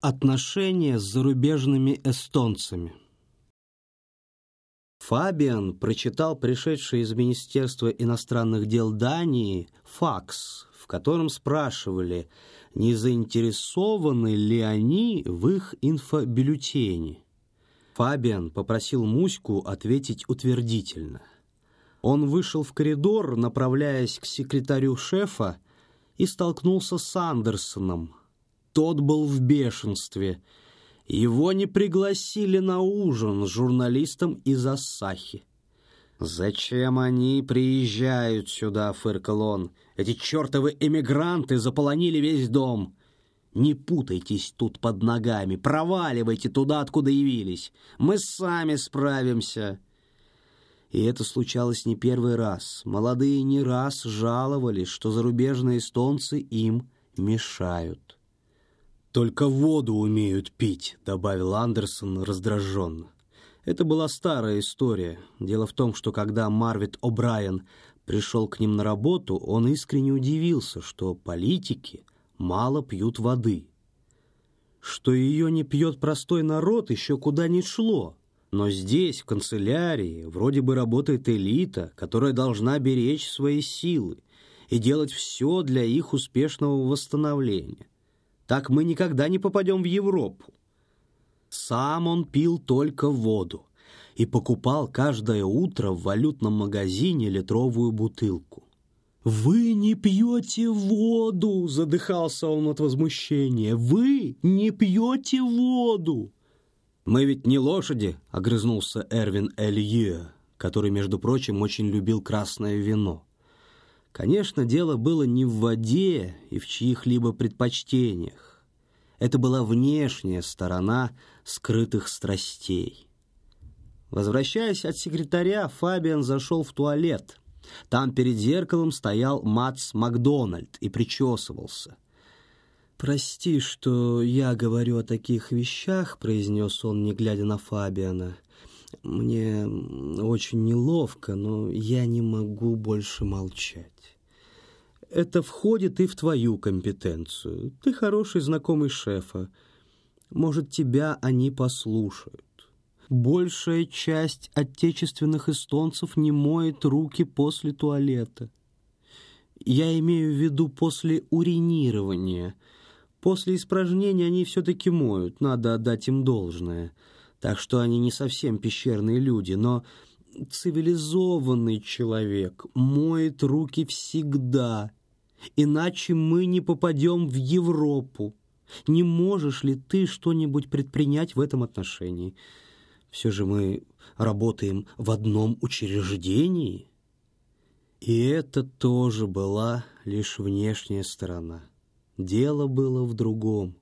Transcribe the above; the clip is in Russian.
Отношения с зарубежными эстонцами Фабиан прочитал пришедший из Министерства иностранных дел Дании факс, в котором спрашивали, не заинтересованы ли они в их инфобюллетене. Фабиан попросил Муську ответить утвердительно. Он вышел в коридор, направляясь к секретарю шефа, и столкнулся с Андерсоном. Тот был в бешенстве. Его не пригласили на ужин с журналистом из Ассахи. «Зачем они приезжают сюда?» — фыркал он. «Эти чертовы эмигранты заполонили весь дом. Не путайтесь тут под ногами, проваливайте туда, откуда явились. Мы сами справимся». И это случалось не первый раз. Молодые не раз жаловались, что зарубежные эстонцы им мешают. «Только воду умеют пить», — добавил Андерсон раздраженно. Это была старая история. Дело в том, что когда Марвит О'Брайен пришел к ним на работу, он искренне удивился, что политики мало пьют воды. Что ее не пьет простой народ, еще куда ни шло. Но здесь, в канцелярии, вроде бы работает элита, которая должна беречь свои силы и делать все для их успешного восстановления. Так мы никогда не попадем в Европу. Сам он пил только воду и покупал каждое утро в валютном магазине литровую бутылку. «Вы не пьете воду!» — задыхался он от возмущения. «Вы не пьете воду!» «Мы ведь не лошади», — огрызнулся Эрвин Элье, который, между прочим, очень любил красное вино. Конечно, дело было не в воде и в чьих-либо предпочтениях. Это была внешняя сторона скрытых страстей. Возвращаясь от секретаря, Фабиан зашел в туалет. Там перед зеркалом стоял Матс Макдональд и причесывался — «Прости, что я говорю о таких вещах», — произнес он, не глядя на Фабиана. «Мне очень неловко, но я не могу больше молчать. Это входит и в твою компетенцию. Ты хороший знакомый шефа. Может, тебя они послушают. Большая часть отечественных эстонцев не моет руки после туалета. Я имею в виду после уринирования — После испражнения они все-таки моют, надо отдать им должное. Так что они не совсем пещерные люди, но цивилизованный человек моет руки всегда, иначе мы не попадем в Европу. Не можешь ли ты что-нибудь предпринять в этом отношении? Все же мы работаем в одном учреждении. И это тоже была лишь внешняя сторона. Дело было в другом.